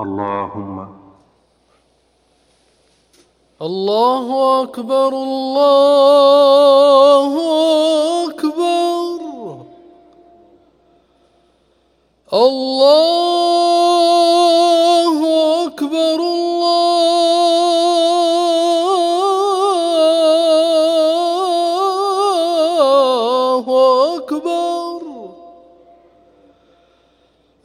اللهم. الله أكبر الله أكبر الله أكبر الله أكبر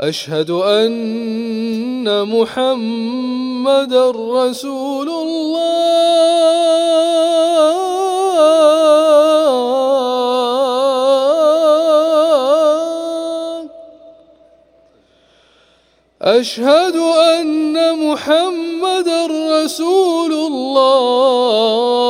أشهد أن محمد رسول الله. أشهد أن محمد رسول الله.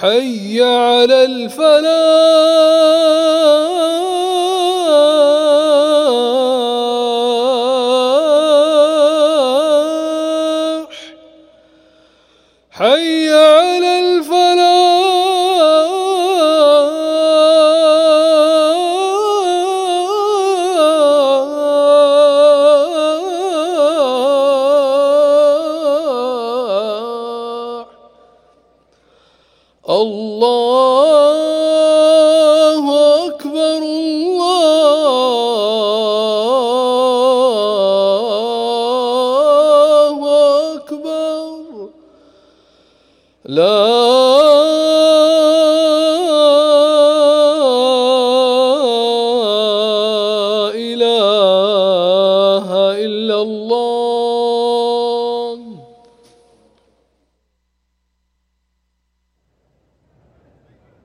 حي على الفلاح. حي الله أكبر الله أكبر لا